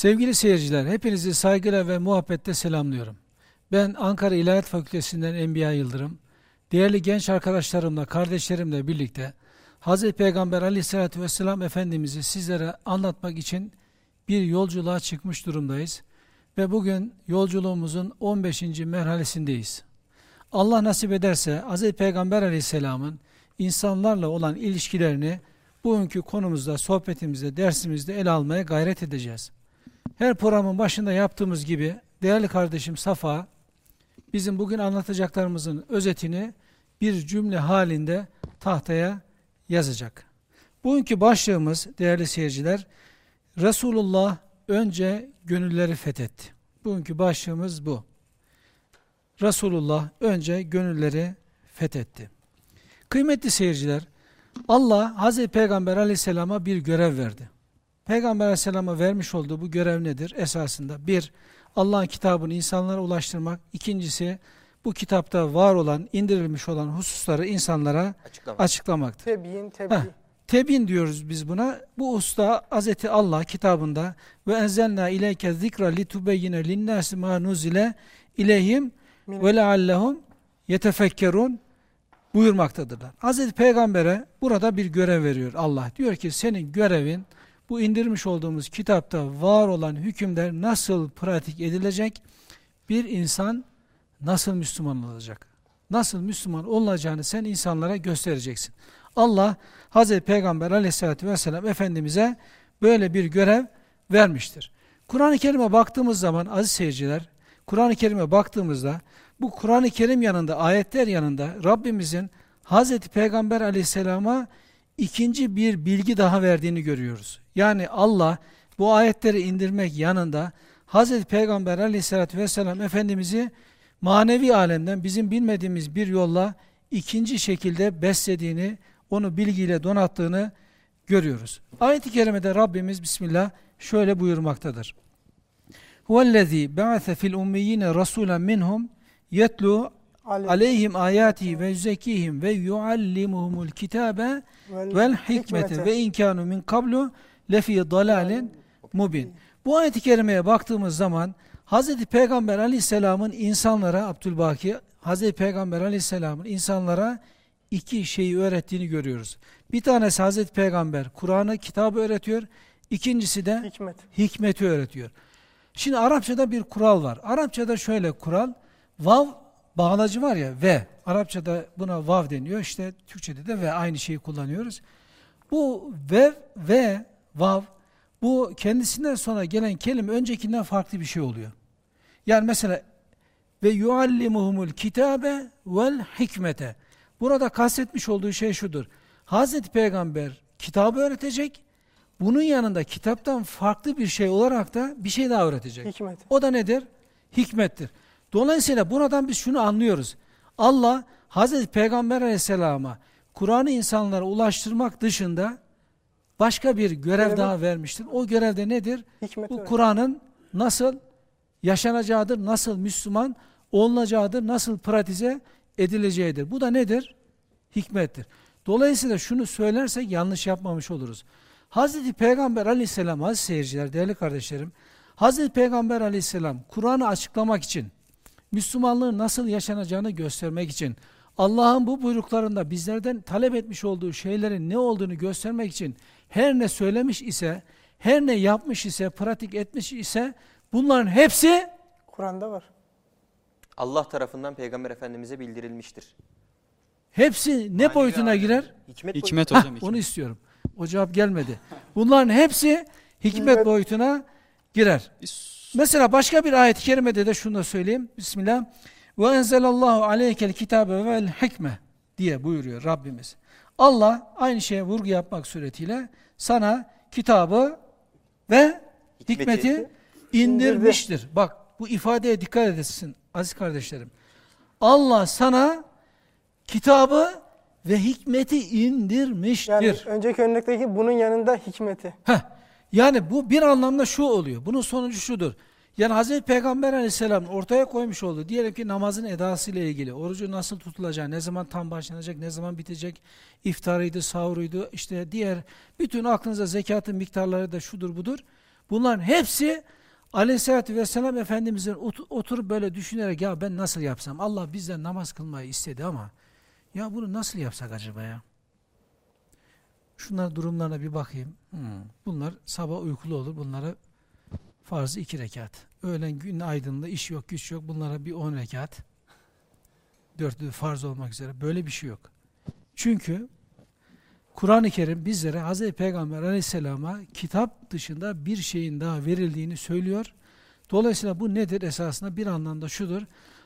Sevgili seyirciler, hepinizi saygıyla ve muhabbetle selamlıyorum. Ben Ankara İlahiyat Fakültesinden Enbiya Yıldırım. Değerli genç arkadaşlarımla, kardeşlerimle birlikte Hz. Peygamber aleyhissalatü vesselam Efendimiz'i sizlere anlatmak için bir yolculuğa çıkmış durumdayız. Ve bugün yolculuğumuzun 15. merhalesindeyiz. Allah nasip ederse Hz. Peygamber aleyhisselamın insanlarla olan ilişkilerini bugünkü konumuzda, sohbetimizde, dersimizde ele almaya gayret edeceğiz. Her programın başında yaptığımız gibi değerli kardeşim Safa bizim bugün anlatacaklarımızın özetini bir cümle halinde tahtaya yazacak. Bugünkü başlığımız değerli seyirciler Resulullah önce gönülleri fethetti. Bugünkü başlığımız bu. Resulullah önce gönülleri fethetti. Kıymetli seyirciler, Allah Hazreti Peygamber aleyhisselama bir görev verdi. Peygamber aleyhisselama vermiş olduğu bu görev nedir? Esasında bir, Allah'ın kitabını insanlara ulaştırmak. İkincisi, bu kitapta var olan, indirilmiş olan hususları insanlara Açıklamak. açıklamaktır. Tebyin, tebyin. Heh, tebyin diyoruz biz buna. Bu usta Hz. Allah kitabında ve enzelna ileyke zikra litubeyyine linnâsi mâ nuzile ileyhim ve leallehum yetefekkerun buyurmaktadırlar. Hz. Peygamber'e burada bir görev veriyor Allah. Diyor ki senin görevin bu indirmiş olduğumuz kitapta var olan hükümler nasıl pratik edilecek? Bir insan nasıl Müslüman olacak? Nasıl Müslüman olacağını sen insanlara göstereceksin. Allah Hazreti Peygamber aleyhissalatü vesselam Efendimiz'e böyle bir görev vermiştir. Kur'an-ı Kerim'e baktığımız zaman aziz seyirciler, Kur'an-ı Kerim'e baktığımızda bu Kur'an-ı Kerim yanında, ayetler yanında Rabbimizin Hazreti Peygamber aleyhisselama ikinci bir bilgi daha verdiğini görüyoruz. Yani Allah bu ayetleri indirmek yanında Hazreti Peygamber aleyhissalatü vesselam Efendimiz'i manevi alemden bizim bilmediğimiz bir yolla ikinci şekilde beslediğini, onu bilgiyle donattığını görüyoruz. Ayet-i kerimede Rabbimiz Bismillah şöyle buyurmaktadır. Huvellezî ba'ase fil ummiyyine rasûlen minhum yetlu aleyhim ayati ve yüzekihim ve yuallimuhumul kitabe vel hikmete ve inkanu min kablu lefi dalalin mubin. Bu ayet-i kerimeye baktığımız zaman Hz. Peygamber aleyhisselamın insanlara, Abdülbaki, Hz. Peygamber aleyhisselamın insanlara iki şeyi öğrettiğini görüyoruz. Bir tanesi Hz. Peygamber Kur'an'ı, kitabı öğretiyor. İkincisi de Hikmet. hikmeti öğretiyor. Şimdi Arapçada bir kural var. Arapçada şöyle kural, vav bağlacı var ya ve Arapçada buna vav deniyor. İşte Türkçede de ve aynı şeyi kullanıyoruz. Bu ve ve vav bu kendisinden sonra gelen kelime öncekinden farklı bir şey oluyor. Yani mesela ve yuallimuhumul kitabe vel hikmete. Burada kastetmiş olduğu şey şudur. Hazreti Peygamber kitabı öğretecek. Bunun yanında kitaptan farklı bir şey olarak da bir şey daha öğretecek. Hikmet. O da nedir? Hikmettir. Dolayısıyla buradan biz şunu anlıyoruz. Allah Hazreti Peygamber Aleyhisselam'a Kur'an'ı insanlara ulaştırmak dışında başka bir görev evet. daha vermiştir. O görevde nedir? Hikmet Bu Kur'an'ın nasıl yaşanacağıdır, nasıl Müslüman olunacağıdır, nasıl pratize edileceğidir. Bu da nedir? Hikmettir. Dolayısıyla şunu söylersek yanlış yapmamış oluruz. Hazreti Peygamber aleyhisselam, aziz seyirciler, değerli kardeşlerim, Hazreti Peygamber aleyhisselam Kur'an'ı açıklamak için Müslümanlığın nasıl yaşanacağını göstermek için, Allah'ın bu buyruklarında bizlerden talep etmiş olduğu şeylerin ne olduğunu göstermek için her ne söylemiş ise, her ne yapmış ise, pratik etmiş ise bunların hepsi Kur'an'da var. Allah tarafından Peygamber Efendimiz'e bildirilmiştir. Hepsi ne Manevi boyutuna girer? Hikmet, hikmet hocam. Hikmet. Onu istiyorum. O cevap gelmedi. Bunların hepsi hikmet boyutuna girer. Mesela başka bir ayet-i kerimede de şunu da söyleyeyim. Bismillah. Ve enzelallahu aleykel kitabe vel hikme diye buyuruyor Rabbimiz. Allah aynı şeye vurgu yapmak suretiyle sana kitabı ve hikmeti, hikmeti indirmiştir. Bak bu ifadeye dikkat edesin aziz kardeşlerim. Allah sana kitabı ve hikmeti indirmiştir. Yani önceki örnekteki bunun yanında hikmeti. Heh, yani bu bir anlamda şu oluyor. Bunun sonucu şudur. Yani Hazreti Peygamber aleyhisselam ortaya koymuş oldu. Diyelim ki namazın edası ile ilgili, orucu nasıl tutulacağı, ne zaman tam başlanacak, ne zaman bitecek, iftarıydı, sahuruydu, işte diğer bütün aklınıza zekatın miktarları da şudur budur. Bunların hepsi Aleyhisselatü Vesselam Efendimizin ot- oturup böyle düşünerek ya ben nasıl yapsam? Allah bizden namaz kılmayı istedi ama ya bunu nasıl yapsak acaba ya? Şunlar durumlarına bir bakayım. Hmm, Bunlar sabah uykulu olur. Bunlara farzı iki rekat. Öğlen gün aydınlığı iş yok güç yok. Bunlara bir on rekat. Dörtlü farz olmak üzere. Böyle bir şey yok. Çünkü Kur'an-ı Kerim bizlere Hz. Peygamber aleyhisselama kitap dışında bir şeyin daha verildiğini söylüyor. Dolayısıyla bu nedir? Esasında bir anlamda şudur.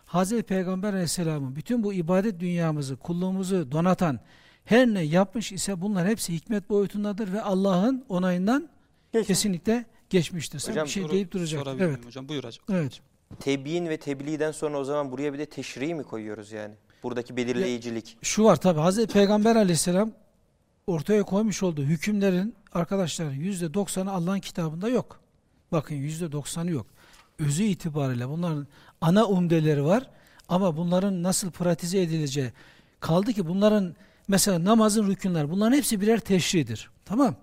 Hz. Peygamber aleyhisselamın bütün bu ibadet dünyamızı, kulluğumuzu donatan her ne yapmış ise bunlar hepsi hikmet boyutundadır ve Allah'ın onayından Geçin. kesinlikle geçmiştir. Sen Hocam, bir şey deyip duracak. Evet. hocam? Buyur hocam. Evet. Tebyin ve tebliğden sonra o zaman buraya bir de teşri mi koyuyoruz yani? Buradaki belirleyicilik. Şu var tabi Hazreti Peygamber aleyhisselam ortaya koymuş olduğu hükümlerin arkadaşlar yüzde doksanı Allah'ın kitabında yok. Bakın yüzde doksanı yok. Özü itibariyle bunların ana umdeleri var ama bunların nasıl pratize edileceği kaldı ki bunların mesela namazın rükünler bunların hepsi birer teşridir. Tamam.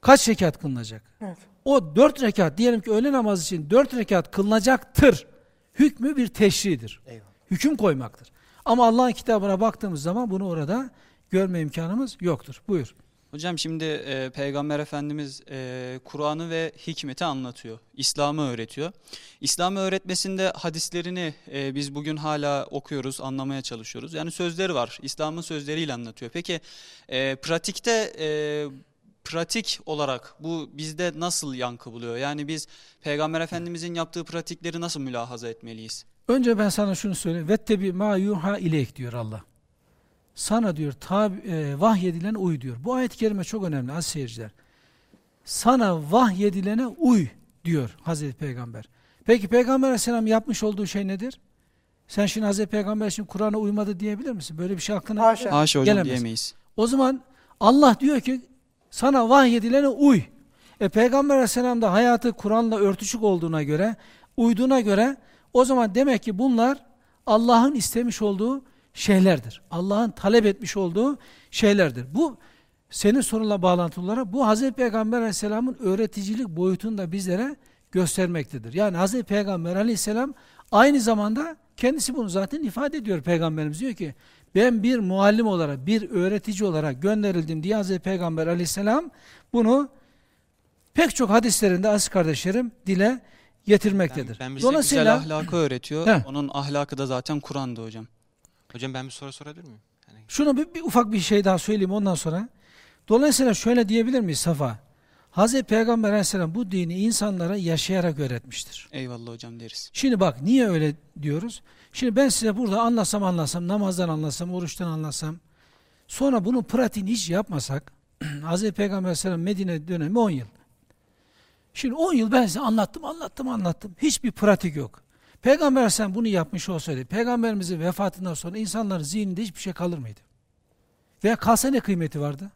Kaç rekat kılınacak? Evet. O dört rekat diyelim ki öğle namazı için dört rekat kılınacaktır. Hükmü bir teşridir Eyvallah. hüküm koymaktır. Ama Allah'ın kitabına baktığımız zaman bunu orada görme imkanımız yoktur. Buyur. Hocam şimdi e, Peygamber Efendimiz e, Kur'an'ı ve hikmeti anlatıyor. İslam'ı öğretiyor. İslam'ı öğretmesinde hadislerini e, biz bugün hala okuyoruz, anlamaya çalışıyoruz. Yani sözleri var. İslam'ın sözleriyle anlatıyor. Peki e, pratikte e, pratik olarak bu bizde nasıl yankı buluyor? Yani biz Peygamber Efendimizin yaptığı pratikleri nasıl mülahaza etmeliyiz? Önce ben sana şunu söyleyeyim. Vettebi ma yuha ileyk diyor Allah. Sana diyor tabi, e, vahyedilen uy diyor. Bu ayet-i kerime çok önemli az seyirciler. Sana vahyedilene uy diyor Hazreti Peygamber. Peki Peygamber Aleyhisselam yapmış olduğu şey nedir? Sen şimdi Hazreti Peygamber şimdi Kur'an'a uymadı diyebilir misin? Böyle bir şey aklına Haşa. Haşa hocam Gelemez. diyemeyiz. O zaman Allah diyor ki sana vahyedilene uy. E Peygamber Aleyhisselam da hayatı Kur'an'la örtüşük olduğuna göre, uyduğuna göre o zaman demek ki bunlar Allah'ın istemiş olduğu şeylerdir. Allah'ın talep etmiş olduğu şeylerdir. Bu senin sorunla bağlantılı olarak bu Hazreti Peygamber Aleyhisselam'ın öğreticilik boyutunu da bizlere göstermektedir. Yani Hazreti Peygamber Aleyhisselam aynı zamanda kendisi bunu zaten ifade ediyor Peygamberimiz diyor ki ben bir muallim olarak, bir öğretici olarak gönderildim diye Hazreti Peygamber Aleyhisselam bunu pek çok hadislerinde aziz kardeşlerim dile getirmektedir. Ben- ben bize Güzel ahlakı öğretiyor. Heh. Onun ahlakı da zaten Kur'an'da hocam. Hocam ben bir soru sorabilir miyim? Yani Şunu bir, bir ufak bir şey daha söyleyeyim ondan sonra. Dolayısıyla şöyle diyebilir miyiz Safa? Hazreti Peygamber Aleyhisselam bu dini insanlara yaşayarak öğretmiştir. Eyvallah hocam deriz. Şimdi bak niye öyle diyoruz? Şimdi ben size burada anlatsam anlatsam, namazdan anlatsam, oruçtan anlatsam, sonra bunun pratiğini hiç yapmasak, Hazreti Peygamber Aleyhisselam Medine dönemi 10 yıl. Şimdi 10 yıl ben size anlattım, anlattım, anlattım. Hiçbir pratik yok. Peygamber Aleyhisselam bunu yapmış olsaydı, Peygamberimizin vefatından sonra insanların zihninde hiçbir şey kalır mıydı? Veya kalsa ne kıymeti vardı?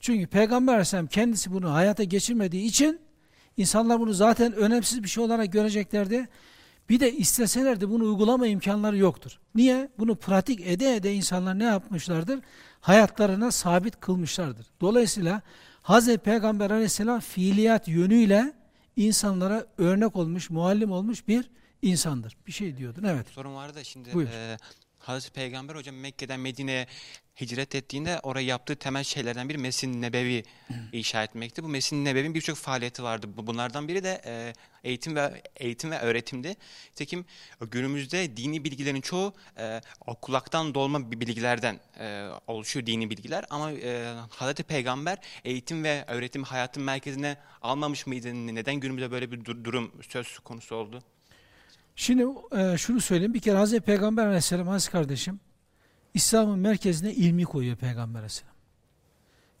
Çünkü Peygamber Aleyhisselam kendisi bunu hayata geçirmediği için insanlar bunu zaten önemsiz bir şey olarak göreceklerdi. Bir de isteselerdi bunu uygulama imkanları yoktur. Niye? Bunu pratik ede ede insanlar ne yapmışlardır? Hayatlarına sabit kılmışlardır. Dolayısıyla Hz. Peygamber aleyhisselam fiiliyat yönüyle insanlara örnek olmuş, muallim olmuş bir insandır. Bir şey diyordun, evet. sorun vardı da şimdi Buyur. e, Hazreti Peygamber hocam Mekke'den Medine'ye hicret ettiğinde oraya yaptığı temel şeylerden biri Mesin Nebevi inşa etmekti. Bu Mesin Nebevi'nin birçok faaliyeti vardı. Bu- Bunlardan biri de e, eğitim ve eğitim ve öğretimdi. Nitekim günümüzde dini bilgilerin çoğu e, kulaktan dolma bi- bilgilerden e, oluşuyor dini bilgiler ama e, Hazreti Peygamber eğitim ve öğretim hayatın merkezine almamış mıydı? Neden günümüzde böyle bir dur- durum söz konusu oldu? Şimdi e, şunu söyleyeyim. Bir kere Hazreti Peygamber aleyhisselam aziz kardeşim İslam'ın merkezine ilmi koyuyor Peygamber aleyhisselam.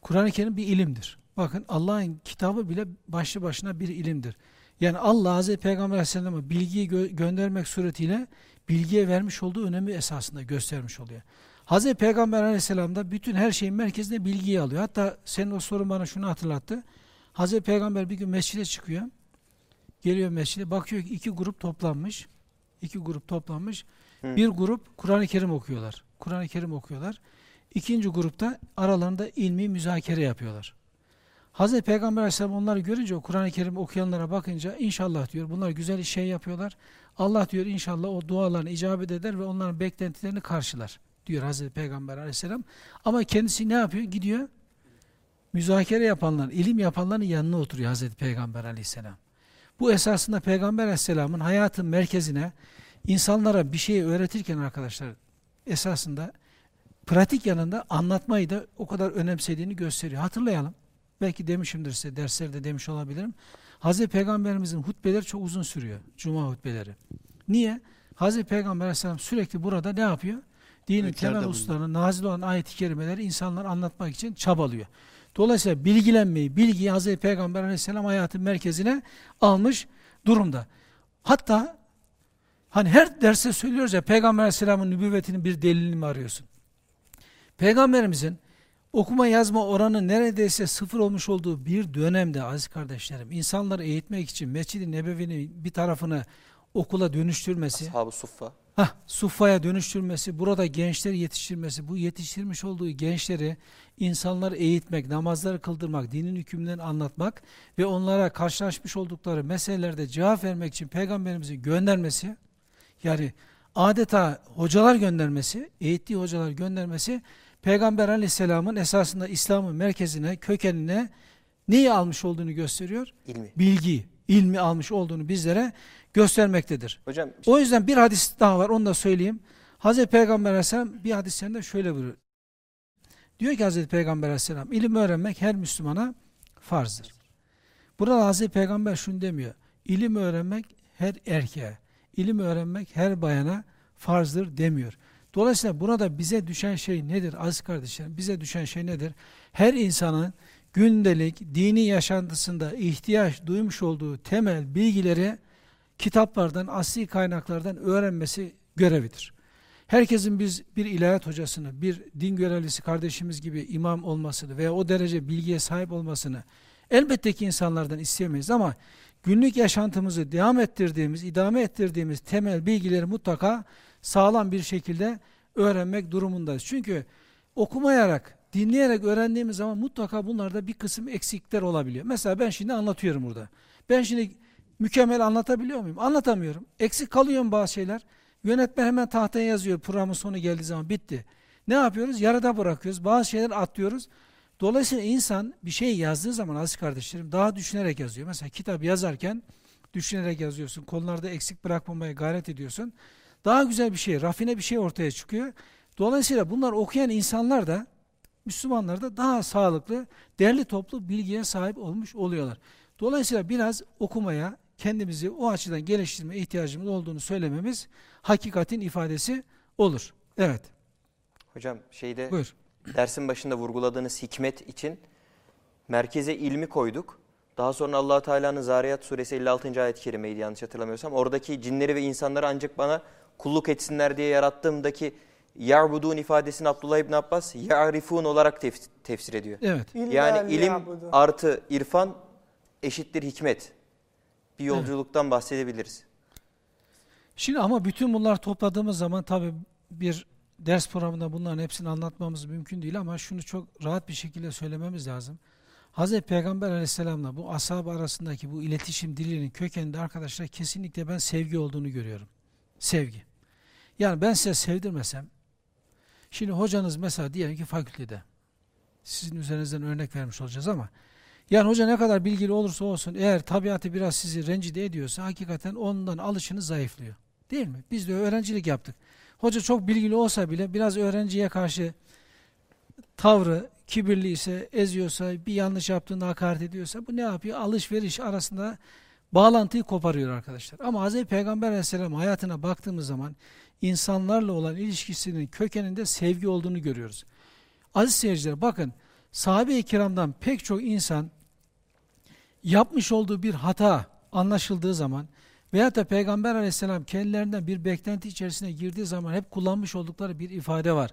Kur'an-ı Kerim bir ilimdir. Bakın Allah'ın kitabı bile başlı başına bir ilimdir. Yani Allah Hazreti Peygamber aleyhisselama bilgiyi gö- göndermek suretiyle bilgiye vermiş olduğu önemi esasında göstermiş oluyor. Hazreti Peygamber aleyhisselam da bütün her şeyin merkezine bilgiyi alıyor. Hatta senin o sorun bana şunu hatırlattı. Hazreti Peygamber bir gün mescide çıkıyor. Geliyor mescide bakıyor ki iki grup toplanmış. İki grup toplanmış. Hı. Bir grup Kur'an-ı Kerim okuyorlar. Kur'an-ı Kerim okuyorlar. İkinci grupta aralarında ilmi müzakere yapıyorlar. Hazreti Peygamber Aleyhisselam onları görünce, o Kur'an-ı Kerim okuyanlara bakınca inşallah diyor bunlar güzel şey yapıyorlar. Allah diyor inşallah o dualarını icabet eder ve onların beklentilerini karşılar diyor Hazreti Peygamber Aleyhisselam. Ama kendisi ne yapıyor? Gidiyor müzakere yapanların, ilim yapanların yanına oturuyor Hazreti Peygamber Aleyhisselam. Bu esasında Peygamber Aleyhisselam'ın hayatın merkezine insanlara bir şey öğretirken arkadaşlar esasında pratik yanında anlatmayı da o kadar önemsediğini gösteriyor. Hatırlayalım. Belki demişimdir size derslerde demiş olabilirim. Hazreti Peygamberimizin hutbeleri çok uzun sürüyor. Cuma hutbeleri. Niye? Hazreti Peygamber Aleyhisselam sürekli burada ne yapıyor? Dinin temel hususlarını, nazil olan ayet-i kerimeleri insanlara anlatmak için çabalıyor. Dolayısıyla bilgilenmeyi, bilgiyi Hazreti Peygamber Aleyhisselam hayatın merkezine almış durumda. Hatta hani her derste söylüyoruz ya Peygamber Aleyhisselam'ın nübüvvetinin bir delilini mi arıyorsun? Peygamberimizin okuma yazma oranı neredeyse sıfır olmuş olduğu bir dönemde aziz kardeşlerim insanları eğitmek için Mescid-i Nebevi'nin bir tarafını okula dönüştürmesi, Ashab-ı Suffa. Hah, Suffa'ya dönüştürmesi, burada gençleri yetiştirmesi, bu yetiştirmiş olduğu gençleri insanları eğitmek, namazları kıldırmak, dinin hükümlerini anlatmak ve onlara karşılaşmış oldukları meselelerde cevap vermek için Peygamberimizin göndermesi, yani adeta hocalar göndermesi, eğittiği hocalar göndermesi, Peygamber aleyhisselamın esasında İslam'ın merkezine, kökenine neyi almış olduğunu gösteriyor? ilmi. Bilgi, ilmi almış olduğunu bizlere göstermektedir. Hocam O yüzden bir hadis daha var onu da söyleyeyim. Hazreti Peygamber Aleyhisselam bir hadislerinde şöyle buyuruyor. Diyor ki Hazreti Peygamber Aleyhisselam ilim öğrenmek her Müslümana farzdır. Burada Hazreti Peygamber şunu demiyor. İlim öğrenmek her erkeğe, ilim öğrenmek her bayana farzdır demiyor. Dolayısıyla burada bize düşen şey nedir aziz kardeşlerim? Bize düşen şey nedir? Her insanın gündelik dini yaşantısında ihtiyaç duymuş olduğu temel bilgileri kitaplardan, asli kaynaklardan öğrenmesi görevidir. Herkesin biz bir ilahiyat hocasını, bir din görevlisi kardeşimiz gibi imam olmasını veya o derece bilgiye sahip olmasını elbette ki insanlardan isteyemeyiz ama günlük yaşantımızı devam ettirdiğimiz, idame ettirdiğimiz temel bilgileri mutlaka sağlam bir şekilde öğrenmek durumundayız. Çünkü okumayarak, dinleyerek öğrendiğimiz zaman mutlaka bunlarda bir kısım eksikler olabiliyor. Mesela ben şimdi anlatıyorum burada. Ben şimdi mükemmel anlatabiliyor muyum? Anlatamıyorum. Eksik kalıyor bazı şeyler? Yönetmen hemen tahtaya yazıyor programın sonu geldiği zaman bitti. Ne yapıyoruz? Yarıda bırakıyoruz. Bazı şeyler atlıyoruz. Dolayısıyla insan bir şey yazdığı zaman aziz kardeşlerim daha düşünerek yazıyor. Mesela kitap yazarken düşünerek yazıyorsun. Konularda eksik bırakmamaya gayret ediyorsun. Daha güzel bir şey, rafine bir şey ortaya çıkıyor. Dolayısıyla bunlar okuyan insanlar da Müslümanlar da daha sağlıklı, derli toplu bilgiye sahip olmuş oluyorlar. Dolayısıyla biraz okumaya, kendimizi o açıdan geliştirme ihtiyacımız olduğunu söylememiz hakikatin ifadesi olur. Evet, hocam şeyde buyur. dersin başında vurguladığınız hikmet için merkeze ilmi koyduk. Daha sonra allah Teala'nın Zariyat suresi 56. ayet-i kerimeydi yanlış hatırlamıyorsam. Oradaki cinleri ve insanları ancak bana kulluk etsinler diye yarattığımdaki ya'budun ifadesini Abdullah İbni Abbas ya'rifun olarak tef- tefsir ediyor. Evet, İlla Yani ilim liyabudu. artı irfan eşittir hikmet. Bir yolculuktan bahsedebiliriz. Şimdi ama bütün bunlar topladığımız zaman tabii bir ders programında bunların hepsini anlatmamız mümkün değil ama şunu çok rahat bir şekilde söylememiz lazım. Hazreti Peygamber aleyhisselamla bu ashab arasındaki bu iletişim dilinin kökeninde arkadaşlar kesinlikle ben sevgi olduğunu görüyorum. Sevgi. Yani ben size sevdirmesem, şimdi hocanız mesela diyelim ki fakültede, sizin üzerinizden örnek vermiş olacağız ama, yani hoca ne kadar bilgili olursa olsun, eğer tabiatı biraz sizi rencide ediyorsa, hakikaten ondan alışınız zayıflıyor. Değil mi? Biz de öğrencilik yaptık. Hoca çok bilgili olsa bile biraz öğrenciye karşı tavrı kibirli ise, eziyorsa, bir yanlış yaptığında hakaret ediyorsa bu ne yapıyor? Alışveriş arasında bağlantıyı koparıyor arkadaşlar. Ama Hz. Peygamber aleyhisselam hayatına baktığımız zaman insanlarla olan ilişkisinin kökeninde sevgi olduğunu görüyoruz. Aziz seyirciler bakın sahabe-i kiramdan pek çok insan yapmış olduğu bir hata anlaşıldığı zaman veyahut da Peygamber aleyhisselam kendilerinden bir beklenti içerisine girdiği zaman hep kullanmış oldukları bir ifade var.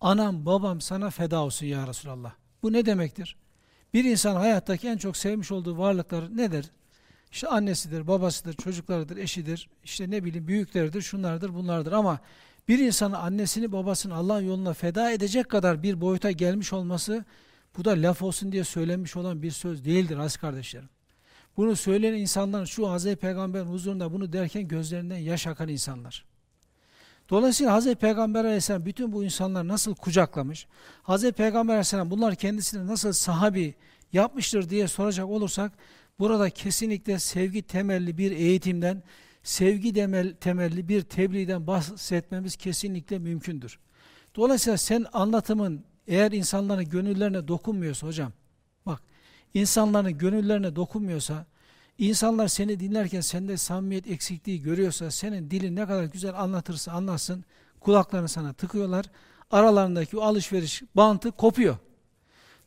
Anam babam sana feda olsun ya Resulallah. Bu ne demektir? Bir insan hayattaki en çok sevmiş olduğu varlıklar nedir? İşte annesidir, babasıdır, çocuklarıdır, eşidir, işte ne bileyim büyükleridir, şunlardır, bunlardır ama bir insanın annesini babasını Allah yoluna feda edecek kadar bir boyuta gelmiş olması Bu da laf olsun diye söylenmiş olan bir söz değildir aziz kardeşlerim. Bunu söyleyen insanlar şu Hazreti Peygamber'in huzurunda bunu derken gözlerinden yaş akan insanlar. Dolayısıyla Hazreti Peygamber Aleyhisselam bütün bu insanlar nasıl kucaklamış, Hazreti Peygamber Aleyhisselam bunlar kendisine nasıl sahabi yapmıştır diye soracak olursak, burada kesinlikle sevgi temelli bir eğitimden, sevgi temel, temelli bir tebliğden bahsetmemiz kesinlikle mümkündür. Dolayısıyla sen anlatımın eğer insanların gönüllerine dokunmuyorsa hocam, bak insanların gönüllerine dokunmuyorsa, insanlar seni dinlerken sende samimiyet eksikliği görüyorsa, senin dilin ne kadar güzel anlatırsa anlatsın, kulaklarını sana tıkıyorlar, aralarındaki alışveriş bantı kopuyor.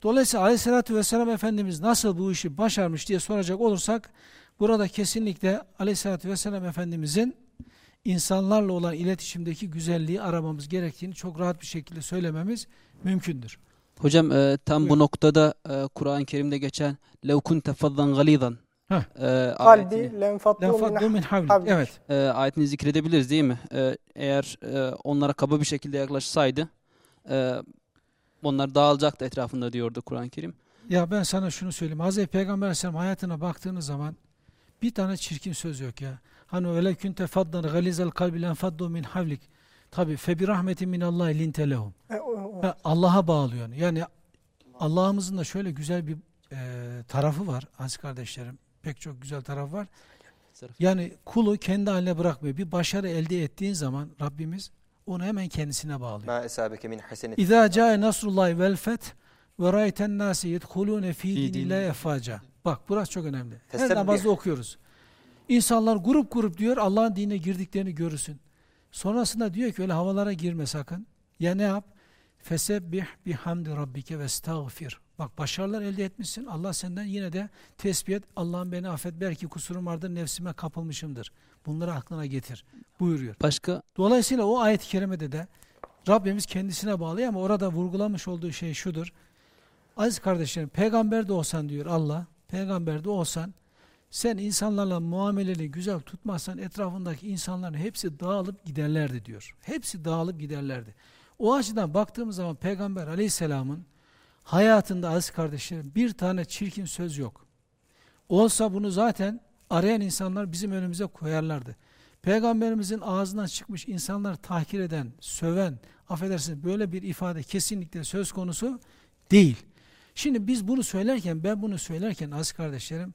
Dolayısıyla aleyhissalatü vesselam Efendimiz nasıl bu işi başarmış diye soracak olursak, burada kesinlikle aleyhissalatü vesselam Efendimizin insanlarla olan iletişimdeki güzelliği aramamız gerektiğini çok rahat bir şekilde söylememiz mümkündür. Hocam e, tam Buyurun. bu noktada e, Kur'an-ı Kerim'de geçen levkun tefaddan galidan e, kalbi lenfatlu min havlik. Evet. E, ayetini zikredebiliriz değil mi? E, eğer e, onlara kaba bir şekilde yaklaşsaydı e, onlar dağılacaktı etrafında diyordu Kur'an-ı Kerim. Ya ben sana şunu söyleyeyim. Hazreti Peygamber Aleyhisselam hayatına baktığınız zaman bir tane çirkin söz yok ya. Hani öyle künte faddan galizel kalbi lenfaddu min havlik. Tabi febi rahmetin min Allah linte lehum. E, Allah'a bağlıyor. Yani Allah'ımızın da şöyle güzel bir e, tarafı var aziz kardeşlerim. Pek çok güzel tarafı var. Yani kulu kendi haline bırakmıyor. Bir başarı elde ettiğin zaman Rabbimiz onu hemen kendisine bağlıyor. Ma esabeke min hasenet. İza ca'e nasrullahi vel feth ve ra'yten nasi yedhulune fi dinillahi efaca. Bak burası çok önemli. Her namazda okuyoruz. İnsanlar grup grup diyor Allah'ın dinine girdiklerini görürsün. Sonrasında diyor ki öyle havalara girme sakın. Ya ne yap? Fesebbih bihamdi rabbike ve estağfir. Bak başarılar elde etmişsin. Allah senden yine de tesbih et. Allah'ım beni affet. Belki kusurum vardır. Nefsime kapılmışımdır. Bunları aklına getir. Buyuruyor. Başka Dolayısıyla o ayet-i kerimede de Rabbimiz kendisine bağlıyor ama orada vurgulamış olduğu şey şudur. Aziz kardeşlerim, peygamber de olsan diyor Allah, peygamber de olsan, sen insanlarla muameleni güzel tutmazsan etrafındaki insanların hepsi dağılıp giderlerdi diyor. Hepsi dağılıp giderlerdi. O açıdan baktığımız zaman peygamber aleyhisselamın hayatında aziz kardeşlerim bir tane çirkin söz yok. Olsa bunu zaten arayan insanlar bizim önümüze koyarlardı. Peygamberimizin ağzından çıkmış insanları tahkir eden, söven, affedersiniz böyle bir ifade kesinlikle söz konusu değil. Şimdi biz bunu söylerken, ben bunu söylerken aziz kardeşlerim,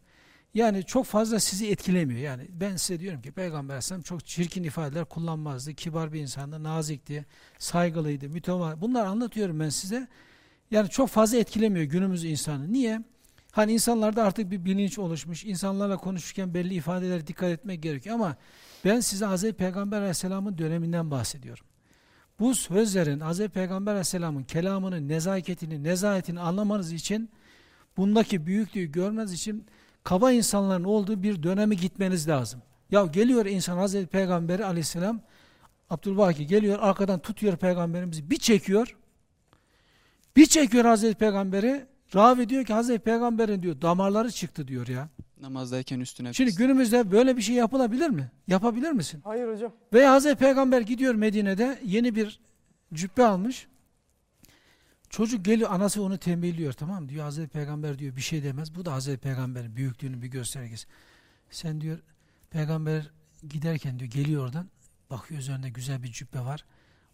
yani çok fazla sizi etkilemiyor. Yani ben size diyorum ki Peygamber Aleyhisselam çok çirkin ifadeler kullanmazdı. Kibar bir insandı, nazikti, saygılıydı, mütevazı. Bunları anlatıyorum ben size. Yani çok fazla etkilemiyor günümüz insanı. Niye? Hani insanlarda artık bir bilinç oluşmuş. İnsanlarla konuşurken belli ifadelere dikkat etmek gerekiyor ama ben size Hazreti Peygamber Aleyhisselam'ın döneminden bahsediyorum. Bu sözlerin Hazreti Peygamber Aleyhisselam'ın kelamının nezaketini, nezahetini anlamanız için bundaki büyüklüğü görmeniz için kaba insanların olduğu bir dönemi gitmeniz lazım. Ya geliyor insan Hazreti Peygamber Aleyhisselam Abdülbaki geliyor arkadan tutuyor peygamberimizi bir çekiyor. Bir çekiyor Hazreti Peygamberi. Ravi diyor ki Hazreti Peygamber'in diyor damarları çıktı diyor ya. Namazdayken üstüne Şimdi günümüzde böyle bir şey yapılabilir mi? Yapabilir misin? Hayır hocam. Veya Hazreti Peygamber gidiyor Medine'de yeni bir cübbe almış. Çocuk geliyor anası onu tembihliyor tamam? Diyor Hazreti Peygamber diyor bir şey demez. Bu da Hazreti Peygamber'in büyüklüğünün bir göstergesi. Sen diyor peygamber giderken diyor geliyor oradan bakıyor üzerinde güzel bir cübbe var.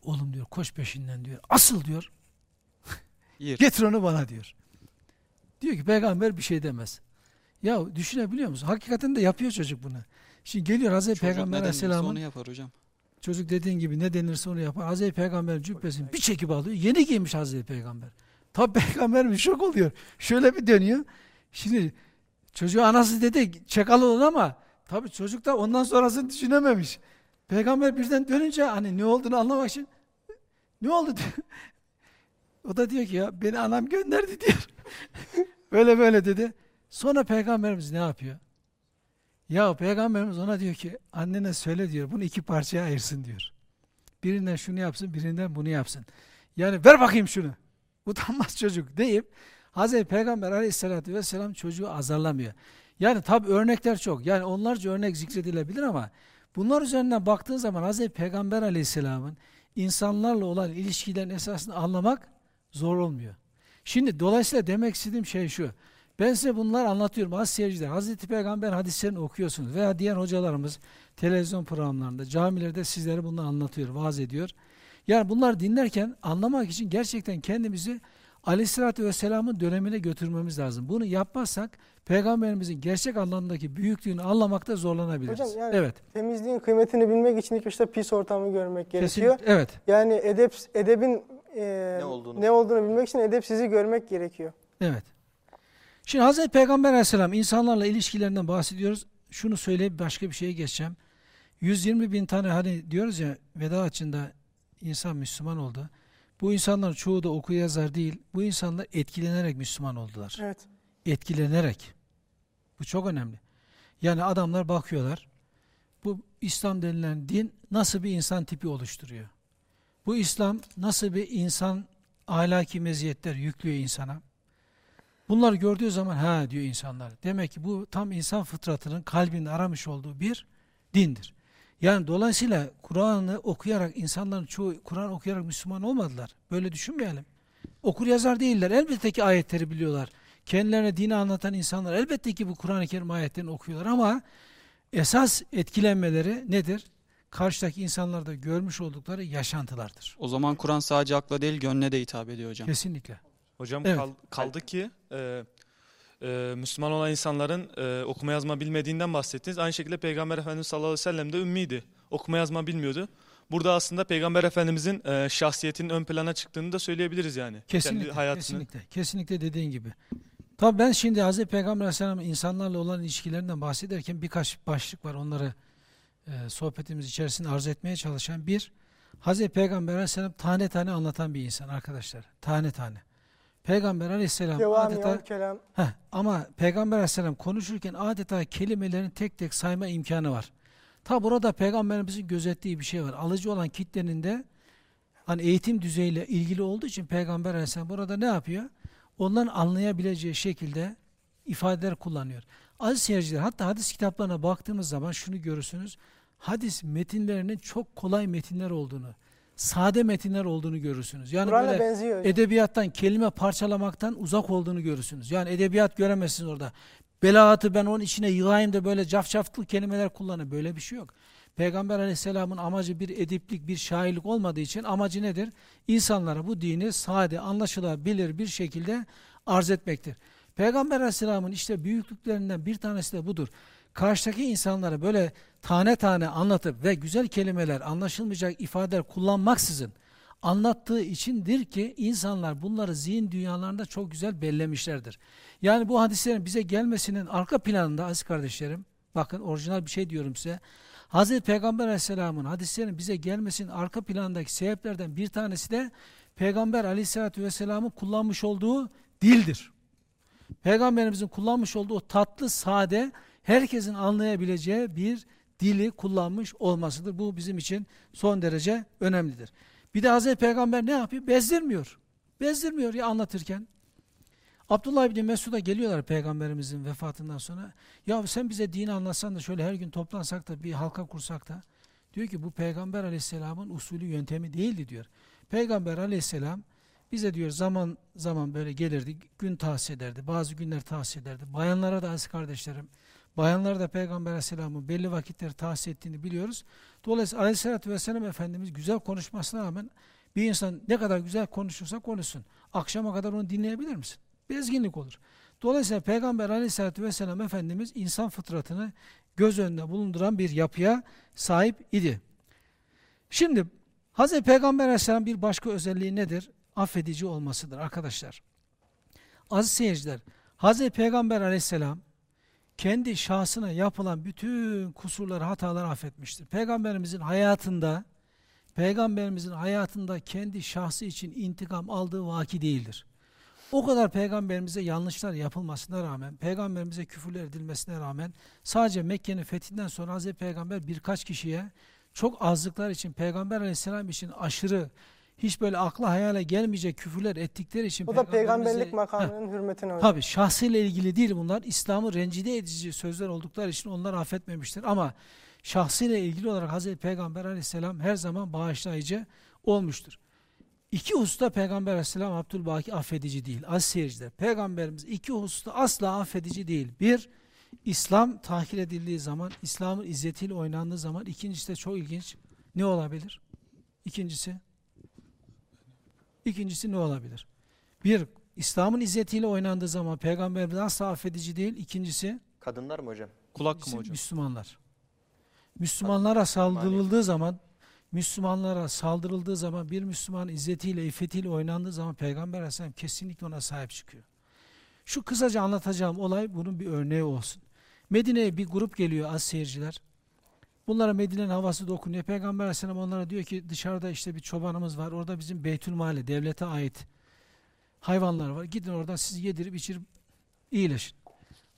Oğlum diyor koş peşinden diyor. Asıl diyor getir onu bana diyor. Diyor ki peygamber bir şey demez. Ya düşünebiliyor musun? Hakikaten de yapıyor çocuk bunu. Şimdi geliyor Hazreti Çocuk Peygamber Aleyhisselam'ın onu yapar hocam. Çocuk dediğin gibi ne denirse onu yapar. Hazreti Peygamber cübbesini bir çekip alıyor. Yeni giymiş Hazreti Peygamber. Tabi Peygamber bir şok oluyor. Şöyle bir dönüyor. Şimdi çocuğu anası dedi çakal olun ama tabi çocuk da ondan sonrasını düşünememiş. Peygamber birden dönünce hani ne olduğunu anlamak için ne oldu diyor. O da diyor ki ya beni anam gönderdi diyor. böyle böyle dedi. Sonra peygamberimiz ne yapıyor? Ya peygamberimiz ona diyor ki annene söyle diyor bunu iki parçaya ayırsın diyor. Birinden şunu yapsın birinden bunu yapsın. Yani ver bakayım şunu. Utanmaz çocuk deyip Hazreti Peygamber aleyhissalatü vesselam çocuğu azarlamıyor. Yani tabi örnekler çok. Yani onlarca örnek zikredilebilir ama bunlar üzerinden baktığın zaman Hazreti Peygamber aleyhisselamın insanlarla olan ilişkilerin esasını anlamak zor olmuyor. Şimdi dolayısıyla demek istediğim şey şu. Ben size bunları anlatıyorum az seyirciler. Hazreti Peygamber hadislerini okuyorsunuz veya diğer hocalarımız televizyon programlarında, camilerde sizlere bunları anlatıyor, vaaz ediyor. Yani bunları dinlerken anlamak için gerçekten kendimizi Aleyhisselatü Vesselam'ın dönemine götürmemiz lazım. Bunu yapmazsak Peygamberimizin gerçek anlamdaki büyüklüğünü anlamakta zorlanabiliriz. Hocam yani evet. temizliğin kıymetini bilmek için ilk başta pis ortamı görmek gerekiyor. Kesin, evet. Yani edep edebin e, Ne olduğunu. ne olduğunu bilmek için edepsizi görmek gerekiyor. Evet. Şimdi Hazreti Peygamber Aleyhisselam insanlarla ilişkilerinden bahsediyoruz. Şunu söyleyip başka bir şeye geçeceğim. 120 bin tane hani diyoruz ya veda açında insan Müslüman oldu. Bu insanların çoğu da oku yazar değil. Bu insanlar etkilenerek Müslüman oldular. Evet. Etkilenerek. Bu çok önemli. Yani adamlar bakıyorlar. Bu İslam denilen din nasıl bir insan tipi oluşturuyor? Bu İslam nasıl bir insan ahlaki meziyetler yüklüyor insana? Bunları gördüğü zaman ha diyor insanlar. Demek ki bu tam insan fıtratının kalbinde aramış olduğu bir dindir. Yani dolayısıyla Kur'an'ı okuyarak insanların çoğu Kur'an okuyarak Müslüman olmadılar. Böyle düşünmeyelim. Okur yazar değiller. Elbette ki ayetleri biliyorlar. Kendilerine dini anlatan insanlar elbette ki bu Kur'an-ı Kerim ayetlerini okuyorlar ama esas etkilenmeleri nedir? Karşıdaki insanlarda görmüş oldukları yaşantılardır. O zaman Kur'an sadece akla değil gönle de hitap ediyor hocam. Kesinlikle. Hocam Evet. kal- kaldı ki e, e, Müslüman olan insanların e, okuma yazma bilmediğinden bahsettiniz. Aynı şekilde Peygamber Efendimiz sallallahu aleyhi ve sellem de ümmiydi. Okuma yazma bilmiyordu. Burada aslında Peygamber Efendimizin e, şahsiyetinin ön plana çıktığını da söyleyebiliriz yani. Kesinlikle, Kendi hayatını. kesinlikle, kesinlikle dediğin gibi. Tabii ben şimdi Hazreti Peygamber Aleyhisselam'ın insanlarla olan ilişkilerinden bahsederken birkaç başlık var. Onları e, sohbetimiz içerisinde arz etmeye çalışan bir, Hazreti Peygamber Aleyhisselam tane tane anlatan bir insan arkadaşlar. Tane tane. Peygamber Aleyhisselam Devamı adeta kelam. Heh, ama Peygamber Aleyhisselam konuşurken adeta kelimelerin tek tek sayma imkanı var. Ta burada Peygamberimizin gözettiği bir şey var. Alıcı olan kitlenin de hani eğitim düzeyiyle ilgili olduğu için Peygamber Aleyhisselam burada ne yapıyor? Onların anlayabileceği şekilde ifadeler kullanıyor. Aziz seyirciler hatta hadis kitaplarına baktığımız zaman şunu görürsünüz. Hadis metinlerinin çok kolay metinler olduğunu, sade metinler olduğunu görürsünüz. Yani Kur'an'a böyle benziyor. hocam. edebiyattan kelime parçalamaktan uzak olduğunu görürsünüz. Yani edebiyat göremezsiniz orada. Belaatı ben onun içine yığayım da böyle cafcaflı kelimeler kullanır. Böyle bir şey yok. Peygamber aleyhisselamın amacı bir ediplik, bir şairlik olmadığı için amacı nedir? İnsanlara bu dini sade, anlaşılabilir bir şekilde arz etmektir. Peygamber aleyhisselamın işte büyüklüklerinden bir tanesi de budur. Karşıdaki insanlara böyle tane tane anlatıp ve güzel kelimeler, anlaşılmayacak ifadeler kullanmaksızın anlattığı içindir ki insanlar bunları zihin dünyalarında çok güzel bellemişlerdir. Yani bu hadislerin bize gelmesinin arka planında aziz kardeşlerim, bakın orijinal bir şey diyorum size. Hazreti Peygamber Aleyhisselam'ın hadislerin bize gelmesinin arka planındaki sebeplerden bir tanesi de Peygamber Aleyhisselatü Vesselam'ın kullanmış olduğu dildir. Peygamberimizin kullanmış olduğu o tatlı, sade, herkesin anlayabileceği bir dili kullanmış olmasıdır. Bu bizim için son derece önemlidir. Bir de Hazreti Peygamber ne yapıyor? Bezdirmiyor. Bezdirmiyor ya anlatırken. Abdullah İbni Mesud'a geliyorlar Peygamberimizin vefatından sonra. Ya sen bize dini anlatsan da şöyle her gün toplansak da bir halka kursak da. Diyor ki bu Peygamber Aleyhisselam'ın usulü yöntemi değildi diyor. Peygamber Aleyhisselam bize diyor zaman zaman böyle gelirdi, gün tahsis ederdi, bazı günler tahsis ederdi. Bayanlara da aziz kardeşlerim, bayanlara da Peygamber Aleyhisselam'ın belli vakitleri tahsis ettiğini biliyoruz. Dolayısıyla Aleyhisselatü Vesselam Efendimiz güzel konuşmasına rağmen bir insan ne kadar güzel konuşursa konuşsun. Akşama kadar onu dinleyebilir misin? Bezginlik olur. Dolayısıyla Peygamber Aleyhisselatü Vesselam Efendimiz insan fıtratını göz önünde bulunduran bir yapıya sahip idi. Şimdi Hazreti Peygamber Aleyhisselam bir başka özelliği nedir? Affedici olmasıdır arkadaşlar. Aziz seyirciler, Hazreti Peygamber Aleyhisselam kendi şahsına yapılan bütün kusurları, hataları affetmiştir. Peygamberimizin hayatında Peygamberimizin hayatında kendi şahsı için intikam aldığı vaki değildir. O kadar peygamberimize yanlışlar yapılmasına rağmen, peygamberimize küfürler edilmesine rağmen sadece Mekke'nin fethinden sonra Hazreti Peygamber birkaç kişiye çok azlıklar için Peygamber aleyhisselam için aşırı hiç böyle akla hayale gelmeyecek küfürler ettikleri için O da peygamberlik makamının hürmetine hocam. Tabi şahsıyla ilgili değil bunlar. İslam'ı rencide edici sözler oldukları için onları affetmemiştir. Ama şahsıyla ilgili olarak Hazreti Peygamber aleyhisselam her zaman bağışlayıcı olmuştur. İki hususta Peygamber Aleyhisselam Abdülbaki affedici değil. Az seyirciler. Peygamberimiz iki hususta asla affedici değil. Bir, İslam tahkir edildiği zaman, İslam'ın izzetiyle oynandığı zaman. ikincisi de çok ilginç. Ne olabilir? İkincisi? İkincisi ne olabilir? Bir, İslam'ın izzetiyle oynandığı zaman Peygamberimiz asla affedici değil. İkincisi, Kadınlar mı hocam? Kul hakkı mı hocam? Müslümanlar. Müslümanlara saldırıldığı zaman Müslümanlara saldırıldığı zaman bir Müslüman izzetiyle, iffetiyle oynandığı zaman Peygamber Aleyhisselam kesinlikle ona sahip çıkıyor. Şu kısaca anlatacağım olay bunun bir örneği olsun. Medine'ye bir grup geliyor az seyirciler. Bunlara Medine'nin havası dokunuyor. Peygamber Aleyhisselam onlara diyor ki dışarıda işte bir çobanımız var. Orada bizim Beytülmali, devlete ait hayvanlar var. Gidin oradan sizi yedirip içirip iyileşin.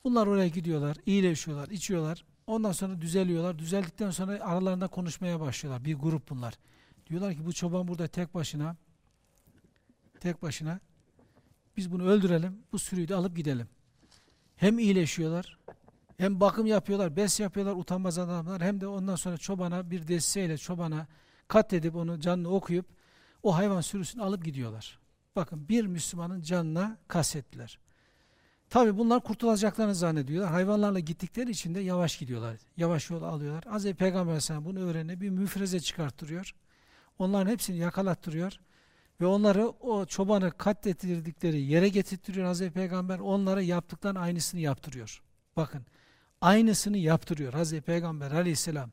Bunlar oraya gidiyorlar, iyileşiyorlar, içiyorlar. Ondan sonra düzeliyorlar. Düzeldikten sonra aralarında konuşmaya başlıyorlar. Bir grup bunlar. Diyorlar ki bu çoban burada tek başına tek başına biz bunu öldürelim, bu sürüyü de alıp gidelim. Hem iyileşiyorlar, hem bakım yapıyorlar, bes yapıyorlar utanmaz adamlar. Hem de ondan sonra çobana bir desteğiyle çobana katledip onu canını okuyup o hayvan sürüsünü alıp gidiyorlar. Bakın bir Müslümanın canına kastettiler. Tabi bunlar kurtulacaklarını zannediyorlar. Hayvanlarla gittikleri için de yavaş gidiyorlar. Yavaş yol alıyorlar. Hazreti Peygamber Aleyhisselam bunu öğrenip bir müfreze çıkarttırıyor. Onların hepsini yakalattırıyor. Ve onları o çobanı katlettirdikleri yere getirtiyor Hazreti Peygamber. Onlara yaptıklarının aynısını yaptırıyor. Bakın aynısını yaptırıyor Hazreti Peygamber Aleyhisselam.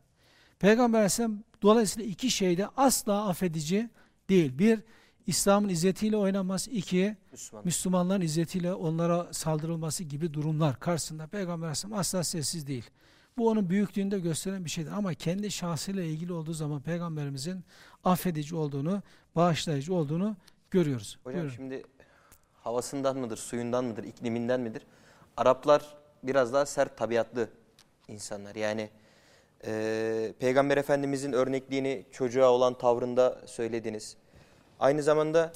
Peygamber Aleyhisselam dolayısıyla iki şeyde asla affedici değil. Bir, İslam'ın izzetiyle oynanması. iki Müslüman. Müslümanların izzetiyle onlara saldırılması gibi durumlar karşısında Peygamber Aleyhisselam asla sessiz değil. Bu onun büyüklüğünü de gösteren bir şeydir. Ama kendi şahsıyla ilgili olduğu zaman Peygamberimizin affedici olduğunu, bağışlayıcı olduğunu görüyoruz. Hocam Buyurun. şimdi havasından mıdır, suyundan mıdır, ikliminden midir? Araplar biraz daha sert tabiatlı insanlar. Yani e, Peygamber Efendimizin örnekliğini çocuğa olan tavrında söylediniz. Aynı zamanda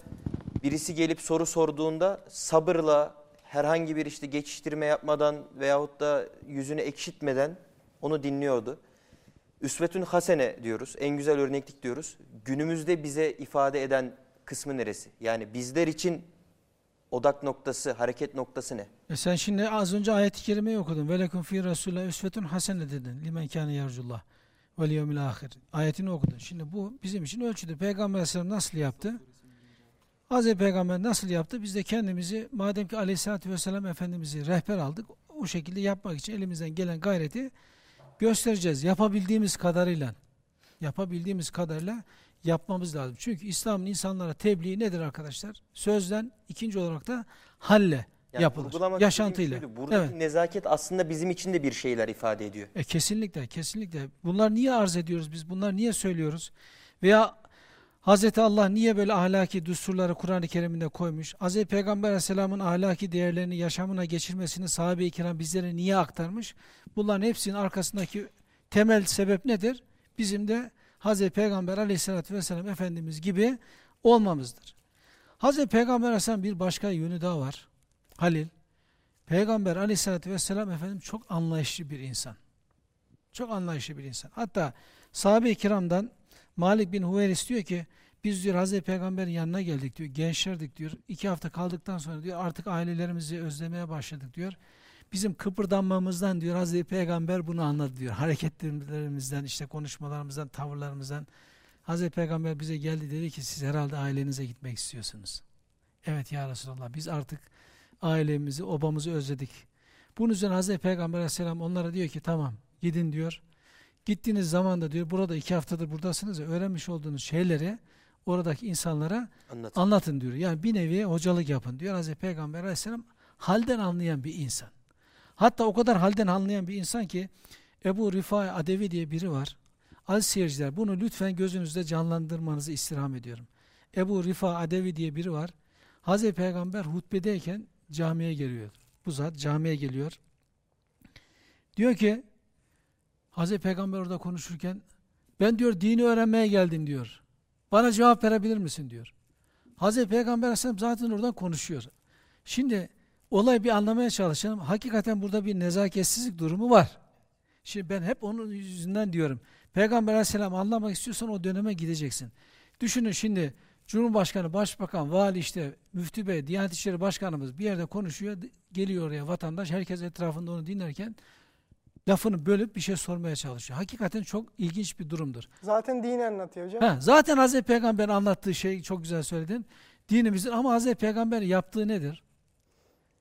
birisi gelip soru sorduğunda sabırla herhangi bir işte geçiştirme yapmadan veyahut da yüzünü ekşitmeden onu dinliyordu. Üsvetün hasene diyoruz. En güzel örneklik diyoruz. Günümüzde bize ifade eden kısmı neresi? Yani bizler için odak noktası, hareket noktası ne? E sen şimdi az önce ayet-i kerimeyi okudun. Velekum fi Resulullah üsvetun hasene dedin. Limen kâne yercullah vel yevmil ahir. Ayetini okudun. Şimdi bu bizim için ölçüdür. Peygamber Aleyhisselam nasıl yaptı? Hazreti Peygamber nasıl yaptı? Biz de kendimizi madem ki Aleyhisselatü Vesselam Efendimiz'i rehber aldık. O şekilde yapmak için elimizden gelen gayreti göstereceğiz. Yapabildiğimiz kadarıyla. Yapabildiğimiz kadarıyla yapmamız lazım. Çünkü İslam'ın insanlara tebliği nedir arkadaşlar? Sözden ikinci olarak da halle Yani yapılır. Yaşantıyla. şuydu, Buradaki Evet. nezaket aslında bizim için de bir şeyler ifade ediyor. E kesinlikle, kesinlikle. Bunlar niye arz ediyoruz biz? Bunlar niye söylüyoruz? Veya Hazreti Allah niye böyle ahlaki düsturları Kur'an-ı Kerim'inde koymuş? Hazreti Peygamber Aleyhisselam'ın ahlaki değerlerini yaşamına geçirmesini sahabe-i kiram bizlere niye aktarmış? Bunların hepsinin arkasındaki temel sebep nedir? Bizim de Hazreti Peygamber Aleyhisselatü Vesselam Efendimiz gibi olmamızdır. Hazreti Peygamber Aleyhisselam bir başka yönü daha var. Halil. Peygamber Aleyhisselatü Vesselam Efendim çok anlayışlı bir insan. Çok anlayışlı bir insan. Hatta sahabe-i kiramdan Malik bin Hüveyris diyor ki biz diyor Hazreti Peygamber'in yanına geldik diyor. Gençlerdik diyor. İki hafta kaldıktan sonra diyor artık ailelerimizi özlemeye başladık diyor. Bizim kıpırdanmamızdan diyor Hazreti Peygamber bunu anladı diyor. Hareketlerimizden işte konuşmalarımızdan, tavırlarımızdan Hazreti Peygamber bize geldi dedi ki siz herhalde ailenize gitmek istiyorsunuz. Evet ya Resulallah biz artık ailemizi, obamızı özledik. Bunun üzerine Hazreti Peygamber Aleyhisselam onlara diyor ki tamam gidin diyor. Gittiğiniz zaman da diyor burada iki haftadır buradasınız ya öğrenmiş olduğunuz şeyleri oradaki insanlara Anlat. anlatın diyor. Yani bir nevi hocalık yapın diyor. Hazreti Peygamber Aleyhisselam halden anlayan bir insan. Hatta o kadar halden anlayan bir insan ki Ebu Rifai Adevi diye biri var. Aziz seyirciler bunu lütfen gözünüzde canlandırmanızı istirham ediyorum. Ebu Rifa Adevi diye biri var. Hazreti Peygamber hutbedeyken camiye geliyor. Bu zat camiye geliyor. Diyor ki Hazreti Peygamber orada konuşurken ben diyor dini öğrenmeye geldim diyor. Bana cevap verebilir misin diyor. Hazreti Peygamber Aleyhisselam zaten oradan konuşuyor. Şimdi olay bir anlamaya çalışalım. Hakikaten burada bir nezaketsizlik durumu var. Şimdi ben hep onun yüzünden diyorum. Peygamber Aleyhisselam anlamak istiyorsan o döneme gideceksin. Düşünün şimdi Cumhurbaşkanı, Başbakan, Vali işte, Müftü Bey, Diyanet İşleri Başkanımız bir yerde konuşuyor. Geliyor oraya vatandaş. Herkes etrafında onu dinlerken lafını bölüp bir şey sormaya çalışıyor. Hakikaten çok ilginç bir durumdur. Zaten dini anlatıyor hocam. Ha, zaten Hazreti Peygamber'in anlattığı şey çok güzel söyledin. Dinimizin ama Hazreti Peygamber yaptığı nedir?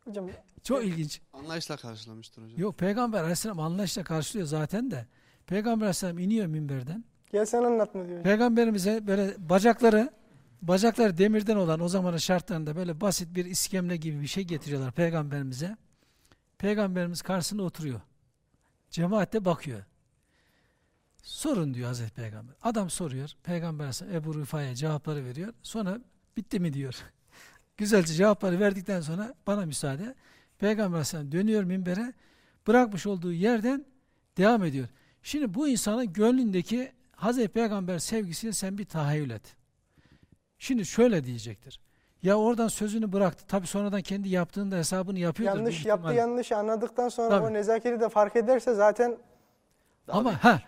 Hocam Çok ilginç. Anlayışla karşılamıştır hocam. Yok Peygamber Aleyhisselam anlayışla karşılıyor zaten de. Peygamber Aleyhisselam iniyor minberden. gel sen anlatma diyor. Peygamberimize böyle bacakları bacakları demirden olan o zamanın şartlarında böyle basit bir iskemle gibi bir şey getiriyorlar peygamberimize. Peygamberimiz karşısında oturuyor. Cemaat de bakıyor. Sorun diyor Hazreti Peygamber. Adam soruyor. Peygamber Aleyhisselam Ebu Rüfa'ya cevapları veriyor. Sonra bitti mi diyor. Güzelce cevapları verdikten sonra bana müsaade. Peygamber Aleyhisselam dönüyor minbere. Bırakmış olduğu yerden devam ediyor. Şimdi bu insanın gönlündeki Hazreti Peygamber sevgisini sen bir tahayyül et. Şimdi şöyle diyecektir. Ya oradan sözünü bıraktı. Tabi sonradan kendi yaptığında hesabını yapıyordur. Yanlış ihtimalle. yanlışı anladıktan sonra Tabii. o nezaketi de fark ederse zaten Ama ha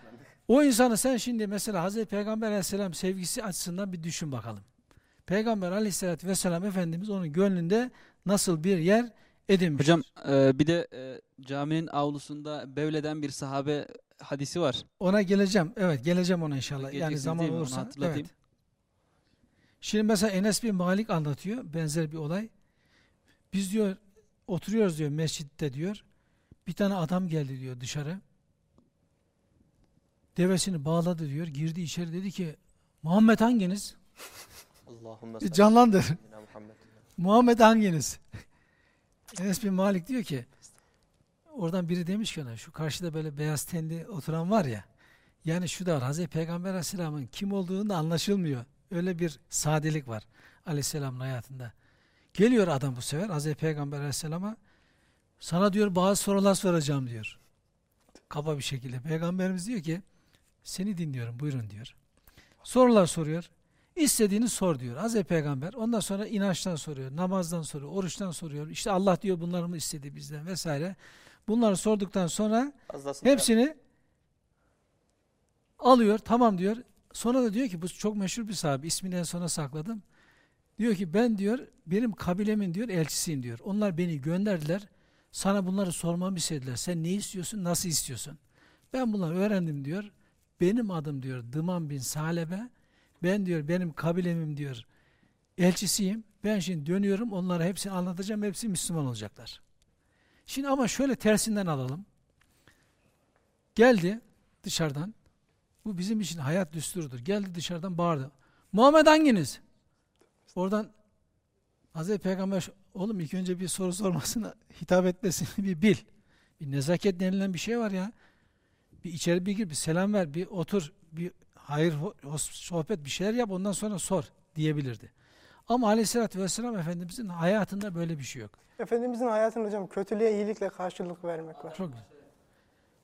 o insanı sen şimdi mesela Hazreti Peygamber Aleyhisselam sevgisi açısından bir düşün bakalım. Peygamber Aleyhisselatü Vesselam Efendimiz onun gönlünde nasıl bir yer edinmiş. Hocam e, bir de e, caminin avlusunda bevleden bir sahabe hadisi var. Ona geleceğim. Evet geleceğim ona inşallah. Yani zaman olursa. hatırlatayım. Evet. Şimdi mesela Enes bin Malik anlatıyor benzer bir olay. Biz diyor oturuyoruz diyor mescitte diyor. Bir tane adam geldi diyor dışarı. Devesini bağladı diyor. Girdi içeri dedi ki Muhammed hanginiz? Bir canlandır. Muhammed. Muhammed hanginiz? Enes bin Malik diyor ki oradan biri demiş ki ona şu karşıda böyle beyaz tenli oturan var ya yani şu da var Hazreti Peygamber Aleyhisselam'ın kim olduğunu da anlaşılmıyor. Öyle bir sadelik var Aleyhisselam'ın hayatında. Geliyor adam bu sefer Hazreti Peygamber Aleyhisselam'a sana diyor bazı sorular soracağım diyor. Kaba bir şekilde. Peygamberimiz diyor ki seni dinliyorum buyurun diyor. Sorular soruyor. İstediğini sor diyor Hazreti Peygamber. Ondan sonra inançtan soruyor, namazdan soruyor, oruçtan soruyor. İşte Allah diyor bunları mı istedi bizden vesaire. Bunları sorduktan sonra Fazlasını hepsini alıyor, tamam diyor. Sonra da diyor ki bu çok meşhur bir sahabe, ismini en sona sakladım. Diyor ki ben diyor benim kabilemin diyor elçisiyim diyor. Onlar beni gönderdiler. Sana bunları sormamı istediler. Sen ne istiyorsun, nasıl istiyorsun? Ben bunları öğrendim diyor. Benim adım diyor Dıman bin Salebe. Ben diyor benim kabilemim diyor elçisiyim. Ben şimdi dönüyorum onlara hepsini anlatacağım. Hepsi Müslüman olacaklar. Şimdi ama şöyle tersinden alalım. Geldi dışarıdan. Bu bizim için hayat düsturudur. Geldi dışarıdan bağırdı. Muhammed hanginiz? Oradan Hazreti Peygamber oğlum ilk önce bir soru sormasını hitap etmesini bir bil. Bir nezaket denilen bir şey var ya. Bir içeri bir gir, bir selam ver, bir otur, bir hayır sohbet bir şeyler yap ondan sonra sor diyebilirdi. Ama aleyhissalatü vesselam Efendimizin hayatında böyle bir şey yok. Efendimizin hayatında hocam kötülüğe iyilikle karşılık vermek var. Çok güzel.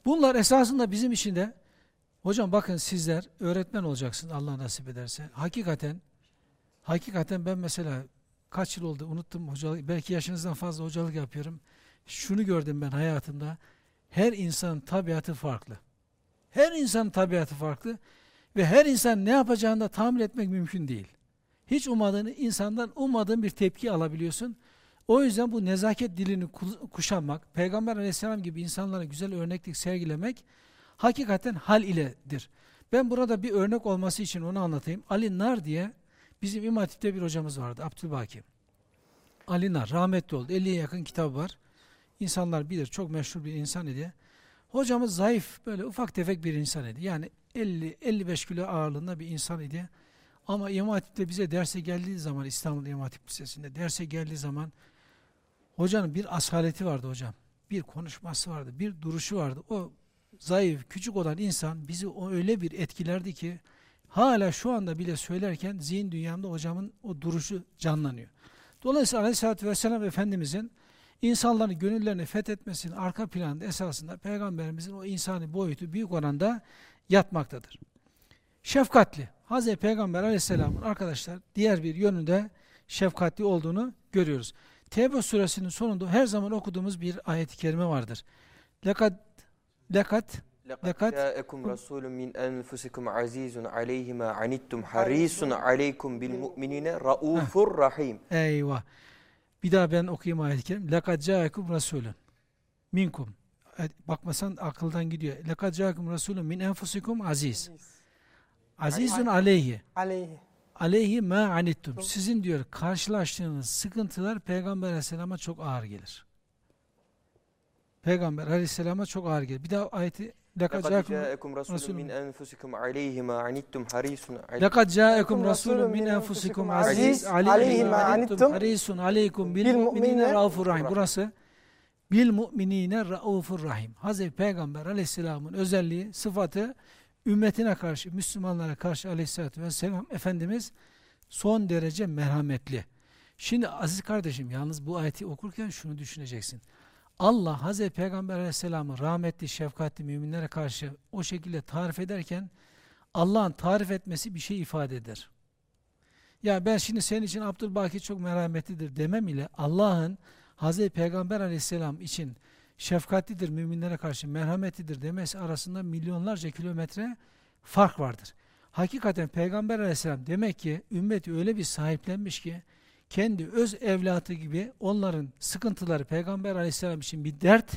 Bunlar esasında bizim için de hocam bakın sizler öğretmen olacaksınız Allah nasip ederse. Hakikaten hakikaten ben mesela kaç yıl oldu unuttum hocalık belki yaşınızdan fazla hocalık yapıyorum. Şunu gördüm ben hayatımda. Her insanın tabiatı farklı. Her insanın tabiatı farklı ve her insan ne yapacağını da tahmin etmek mümkün değil. Hiç ummadığın insandan ummadığın bir tepki alabiliyorsun. O yüzden bu nezaket dilini ku- kuşanmak, Peygamber aleyhisselam gibi insanlara güzel örneklik sergilemek hakikaten hal iledir. Ben burada bir örnek olması için onu anlatayım. Ali Nar diye bizim İmam Hatip'te bir hocamız vardı, Abdülbaki. Ali Nar, rahmetli oldu. 50'ye yakın kitabı var. İnsanlar bilir, çok meşhur bir insan idi. Hocamız zayıf, böyle ufak tefek bir insan idi. Yani 50-55 kilo ağırlığında bir insan idi. Ama İmam Hatip'te bize derse geldiği zaman, İstanbul İmam Hatip Lisesi'nde derse geldiği zaman hocanın bir asaleti vardı hocam. Bir konuşması vardı, bir duruşu vardı. O zayıf, küçük olan insan bizi o öyle bir etkilerdi ki hala şu anda bile söylerken zihin dünyamda hocamın o duruşu canlanıyor. Dolayısıyla Aleyhisselatü Vesselam Efendimizin insanların gönüllerini fethetmesinin arka planda esasında Peygamberimizin o insani boyutu büyük oranda yatmaktadır. Şefkatli. Hazreti Peygamber Aleyhisselam'ın arkadaşlar diğer bir yönünde şefkatli olduğunu görüyoruz. Tevbe suresinin sonunda her zaman okuduğumuz bir ayet-i kerime vardır. Lekat lekat لَقَدْ Lekat جَاءَكُمْ رَسُولٌ مِّنْ أَنْفُسِكُمْ عَزِيزٌ عَلَيْهِ مَا عَنِتُّمْ حَرِيصٌ عَلَيْكُمْ بِالْمُؤْمِنِينَ رَؤُوفٌ رَحِيمٌ Eyvah. Bir daha ben okuyayım ayet-i kerim. Lekad ca'akum rasulun minkum. Evet, Bakmasan akıldan gidiyor. Lekad ca'akum rasulun min enfusikum aziz. Azizun aleyhi. Aleyhi. Aleyhi ma anittum. Sizin diyor karşılaştığınız sıkıntılar Peygamber Aleyhisselam'a çok ağır gelir. Peygamber Aleyhisselam'a çok ağır gelir. Bir daha ayeti lekad لَقَدْ ca'akum جَاءَكُمْ رَسُولٌ رسول مِّنْ أَنْفُسِكُمْ عَلَيْهِ مَا عَنِتُّمْ حَرِيصٌ عَلَيْكُمْ Lekad ca'akum Rasulun rasulun min min enfusikum enfusikum aziz aziz, aleyhi aleyhi ma ma anittum anittum, harisun aleykum bil bil mu'minine mu'minine raufur rahim. rahim. Burası bil mu'minine raufur rahim. Hazreti Peygamber aleyhisselamın özelliği, sıfatı ümmetine karşı, Müslümanlara karşı aleyhissalatü vesselam Efendimiz son derece merhametli. Şimdi aziz kardeşim yalnız bu ayeti okurken şunu düşüneceksin. Allah Hazreti Peygamber Aleyhisselam'ı rahmetli, şefkatli müminlere karşı o şekilde tarif ederken Allah'ın tarif etmesi bir şey ifade eder. Ya ben şimdi senin için Abdülbaki çok merhametlidir demem ile Allah'ın Hazreti Peygamber Aleyhisselam için şefkatlidir, müminlere karşı merhametlidir demesi arasında milyonlarca kilometre fark vardır. Hakikaten Peygamber Aleyhisselam demek ki ümmeti öyle bir sahiplenmiş ki kendi öz evlatı gibi onların sıkıntıları Peygamber Aleyhisselam için bir dert,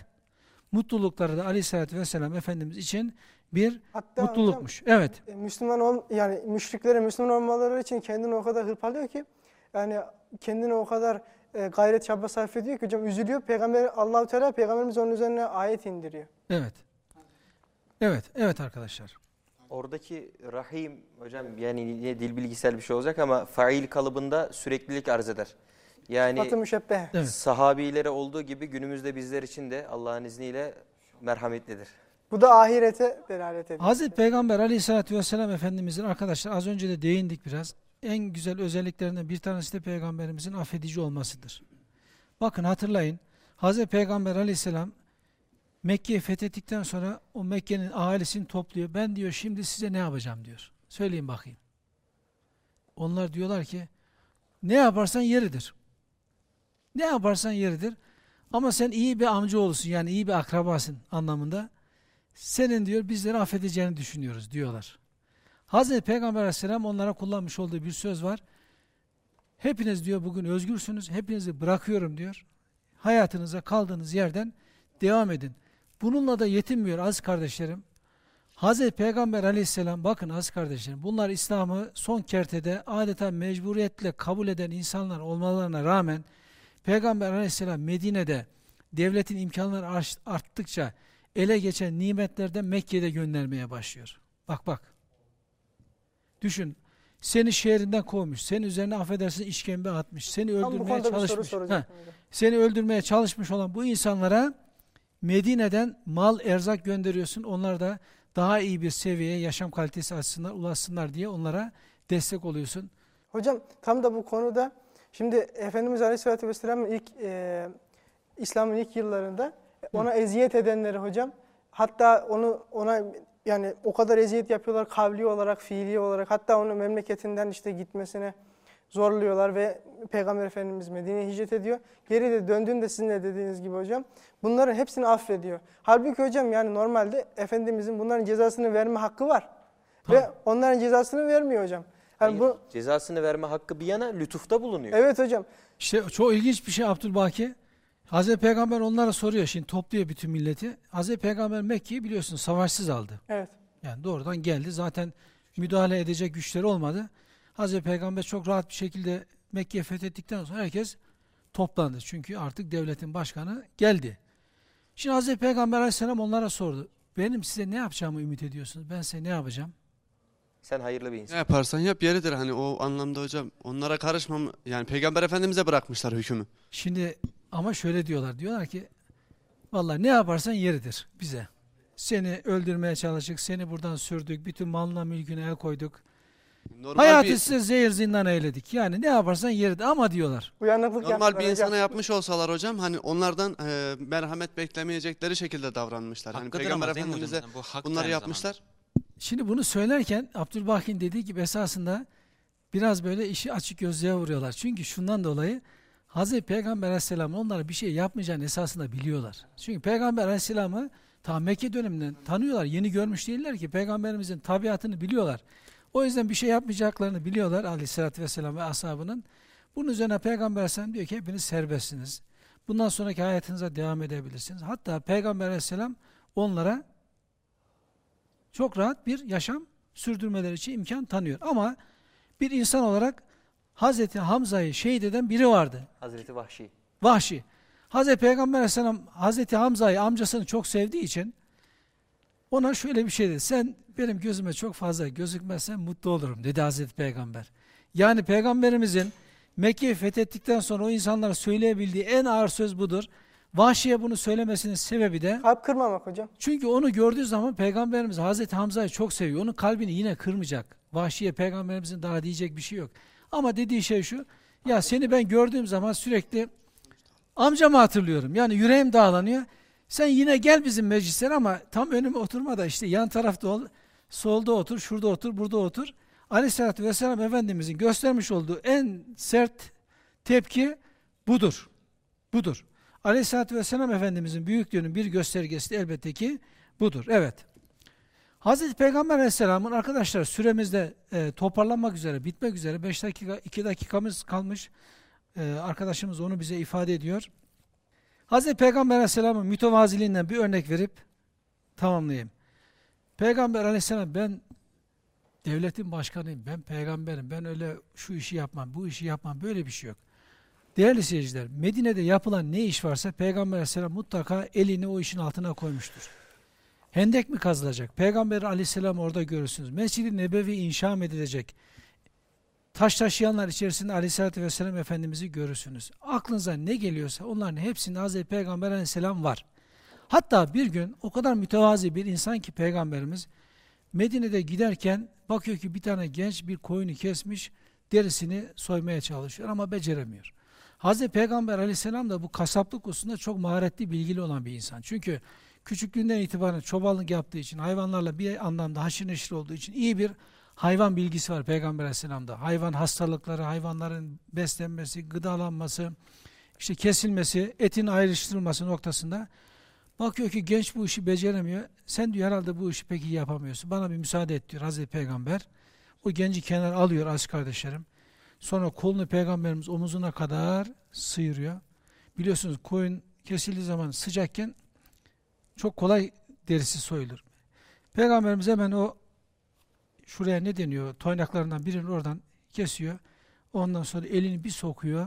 mutlulukları da Aleyhisselatü Vesselam Efendimiz için bir Hatta mutlulukmuş. Evet. hocam, e, Müslüman ol yani müşriklere Müslüman olmaları için kendini o kadar hırpalıyor ki yani kendini o kadar e, gayret çaba sarf ediyor ki hocam üzülüyor. Peygamber Allahu Teala peygamberimiz onun üzerine ayet indiriyor. Evet. Evet, evet arkadaşlar. Oradaki rahim hocam yani yine dil bilgisel bir şey olacak ama fail kalıbında süreklilik arz eder. Yani müşebbeh. Evet. sahabilere olduğu gibi günümüzde bizler için de Allah'ın izniyle merhametlidir. Bu da ahirete delalet ediyor. Hazreti Peygamber Aleyhisselatü Vesselam Efendimizin arkadaşlar az önce de değindik biraz. En güzel özelliklerinden bir tanesi de Peygamberimizin affedici olmasıdır. Bakın hatırlayın. Hazreti Peygamber Aleyhisselam Mekke'yi fethettikten sonra o Mekke'nin ahalisini topluyor. Ben diyor şimdi size ne yapacağım diyor. Söyleyin bakayım. Onlar diyorlar ki ne yaparsan yeridir. Ne yaparsan yeridir. Ama sen iyi bir amca olursun yani iyi bir akrabasın anlamında. Senin diyor bizleri affedeceğini düşünüyoruz diyorlar. Hazreti Peygamber Aleyhisselam onlara kullanmış olduğu bir söz var. Hepiniz diyor bugün özgürsünüz. Hepinizi bırakıyorum diyor. Hayatınıza kaldığınız yerden devam edin. Bununla da yetinmiyor az kardeşlerim. Hazreti Peygamber Aleyhisselam bakın az kardeşlerim bunlar İslam'ı son kertede adeta mecburiyetle kabul eden insanlar olmalarına rağmen Peygamber Aleyhisselam Medine'de devletin imkanları art- arttıkça ele geçen nimetlerden Mekke'de göndermeye başlıyor. Bak bak. Düşün. Seni şehrinden kovmuş. Senin üzerine affedersin işkembe atmış. Seni öldürmeye çalışmış. Ha, seni öldürmeye çalışmış olan bu insanlara Medine'den mal, erzak gönderiyorsun. Onlar da daha iyi bir seviyeye, yaşam kalitesi açısından ulaşsınlar diye onlara destek oluyorsun. Hocam tam da bu konuda şimdi Efendimiz Aleyhisselatü Vesselam'ın ilk e, İslam'ın ilk yıllarında ona eziyet edenleri hocam hatta onu ona yani o kadar eziyet yapıyorlar kavli olarak, fiili olarak hatta onu memleketinden işte gitmesine zorluyorlar ve Peygamber Efendimiz Medine'ye hicret ediyor. Geri de döndüğünde sizin de dediğiniz gibi hocam bunların hepsini affediyor. Halbuki hocam yani normalde Efendimizin bunların cezasını verme hakkı var. Ve onların cezasını vermiyor hocam. Yani Hayır, bu cezasını verme hakkı bir yana lütufta bulunuyor. Evet hocam. İşte çok ilginç bir şey Abdülbaki. Hazreti Peygamber onlara soruyor. Şimdi topluyor bütün milleti. Hazreti Peygamber Mekke'yi biliyorsun savaşsız aldı. Evet. Yani doğrudan geldi. Zaten müdahale edecek güçleri olmadı. Hazreti Peygamber çok rahat bir şekilde Mekke'yi fethettikten sonra herkes toplandı. Çünkü artık devletin başkanı geldi. Şimdi Hazreti Peygamber Aleyhisselam onlara sordu. Benim size ne yapacağımı ümit ediyorsunuz? Ben size ne yapacağım? Sen hayırlı bir Ne insan. yaparsan yap yeridir hani o anlamda hocam. Onlara karışmam yani Peygamber Efendimiz'e bırakmışlar hükmü. Şimdi ama şöyle diyorlar. Diyorlar ki vallahi ne yaparsan yeridir bize. Seni öldürmeye çalıştık, seni buradan sürdük, bütün malına mülküne el koyduk. Normal Hayatı bir, size zehir zindan eyledik. Yani ne yaparsan yeridir ama diyorlar. Uyanıklık normal bir hocam. insana yapmış olsalar hocam hani onlardan e, merhamet beklemeyecekleri şekilde davranmışlar. Hani Hakkıdır Peygamber değil mi Efendimiz'e hocam? Bu bunları yapmışlar. Şimdi bunu söylerken Abdülbaki'nin dediği gibi esasında biraz böyle işi açık gözlüğe vuruyorlar. Çünkü şundan dolayı Hazreti Peygamber Aleyhisselam onlara bir şey yapmayacağını esasında biliyorlar. Çünkü Peygamber Aleyhisselam'ı Ta Mekke döneminden tanıyorlar. Yeni görmüş değiller ki. Peygamberimizin tabiatını biliyorlar. O yüzden bir şey yapmayacaklarını biliyorlar aleyhissalatü vesselam ve ashabının. Bunun üzerine Peygamber Aleyhisselam diyor ki hepiniz serbestsiniz. Bundan sonraki hayatınıza devam edebilirsiniz. Hatta Peygamber Aleyhisselam onlara çok rahat bir yaşam sürdürmeleri için imkan tanıyor. Ama bir insan olarak Hazreti Hamza'yı şehit eden biri vardı. Hazreti Vahşi. Vahşi. Hazreti Peygamber Aleyhisselam Hazreti Hamza'yı amcasını çok sevdiği için ona şöyle bir şey dedi. Sen benim gözüme çok fazla gözükmezsen mutlu olurum dedi Hazreti Peygamber. Yani Peygamberimizin Mekke'yi fethettikten sonra o insanlara söyleyebildiği en ağır söz budur. Vahşiye bunu söylemesinin sebebi de Kalp kırmamak hocam. çünkü onu gördüğü zaman Peygamberimiz Hazreti Hamza'yı çok seviyor. Onun kalbini yine kırmayacak. Vahşiye Peygamberimizin daha diyecek bir şey yok. Ama dediği şey şu. Ya seni ben gördüğüm zaman sürekli amcamı hatırlıyorum. Yani yüreğim dağlanıyor. Sen yine gel bizim meclislere ama tam önüme oturma da işte yan tarafta ol. Solda otur, şurada otur, burada otur. Aleyhisselatü Vesselam Efendimizin göstermiş olduğu en sert tepki budur. Budur. Aleyhisselatü Vesselam Efendimizin büyüklüğünün bir göstergesi de elbette ki budur. Evet. Hazreti Peygamber Aleyhisselam'ın arkadaşlar süremizde e, toparlanmak üzere, bitmek üzere 5 dakika, 2 dakikamız kalmış. E, arkadaşımız onu bize ifade ediyor. Hazreti Peygamber Aleyhisselam'ın mütevaziliğinden bir örnek verip tamamlayayım. Peygamber Aleyhisselam ben devletin başkanıyım, ben peygamberim, ben öyle şu işi yapmam, bu işi yapmam, böyle bir şey yok. Değerli seyirciler, Medine'de yapılan ne iş varsa Peygamber Aleyhisselam mutlaka elini o işin altına koymuştur. Hendek mi kazılacak? Peygamber Aleyhisselam orada görürsünüz. Mescid-i Nebevi inşa edilecek? Taş taşıyanlar içerisinde Aleyhisselatü Vesselam Efendimiz'i görürsünüz. Aklınıza ne geliyorsa onların hepsinde Hazreti Peygamber Aleyhisselam var. Hatta bir gün o kadar mütevazi bir insan ki Peygamberimiz Medine'de giderken bakıyor ki bir tane genç bir koyunu kesmiş, derisini soymaya çalışıyor ama beceremiyor. Hazreti Peygamber aleyhisselam da bu kasaplık hususunda çok maharetli, bilgili olan bir insan. Çünkü küçüklüğünden itibaren çobanlık yaptığı için, hayvanlarla bir anlamda haşır neşir olduğu için iyi bir hayvan bilgisi var Peygamber aleyhisselamda. Hayvan hastalıkları, hayvanların beslenmesi, gıdalanması, işte kesilmesi, etin ayrıştırılması noktasında bakıyor ki genç bu işi beceremiyor. Sen diyor herhalde bu işi pek iyi yapamıyorsun. Bana bir müsaade et diyor Hazreti Peygamber. O genci kenar alıyor az kardeşlerim. Sonra kolunu peygamberimiz omuzuna kadar sıyırıyor. Biliyorsunuz koyun kesildiği zaman sıcakken çok kolay derisi soyulur. Peygamberimiz hemen o şuraya ne deniyor toynaklarından birini oradan kesiyor. Ondan sonra elini bir sokuyor.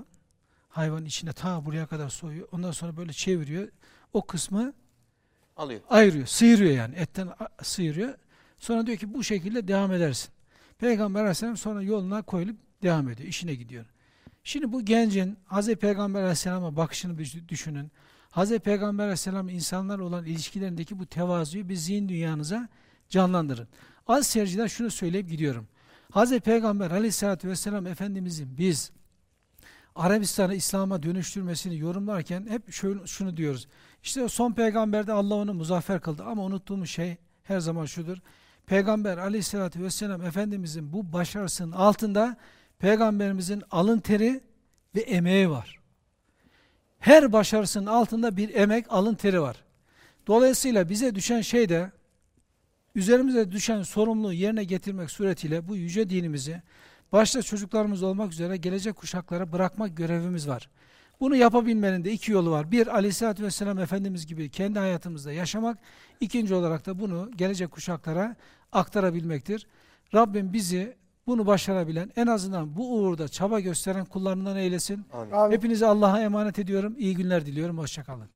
Hayvanın içine ta buraya kadar soyuyor. Ondan sonra böyle çeviriyor. O kısmı Alıyor. ayırıyor, sıyırıyor yani etten sıyırıyor. Sonra diyor ki bu şekilde devam edersin. Peygamber Aleyhisselam sonra yoluna koyulup devam ediyor, işine gidiyor. Şimdi bu gencin Hazreti Peygamber Aleyhisselam'a bakışını bir düşünün. Hazreti Peygamber Aleyhisselam insanlarla olan ilişkilerindeki bu tevazuyu bir zihin dünyanıza canlandırın. Az seyirciden şunu söyleyip gidiyorum. Hazreti Peygamber Aleyhisselatü Vesselam Efendimizin biz Arabistan'ı İslam'a dönüştürmesini yorumlarken hep şöyle, şunu diyoruz. İşte son peygamberde Allah onu muzaffer kıldı ama unuttuğumuz şey her zaman şudur. Peygamber aleyhissalatü vesselam Efendimizin bu başarısının altında Peygamberimizin alın teri ve emeği var. Her başarısının altında bir emek, alın teri var. Dolayısıyla bize düşen şey de üzerimize düşen sorumluluğu yerine getirmek suretiyle bu yüce dinimizi başta çocuklarımız olmak üzere gelecek kuşaklara bırakmak görevimiz var. Bunu yapabilmenin de iki yolu var. Bir, aleyhissalatü vesselam Efendimiz gibi kendi hayatımızda yaşamak. İkinci olarak da bunu gelecek kuşaklara aktarabilmektir. Rabbim bizi bunu başarabilen, en azından bu uğurda çaba gösteren kullarından eylesin. Amin. Hepinize Allah'a emanet ediyorum. İyi günler diliyorum. Hoşçakalın.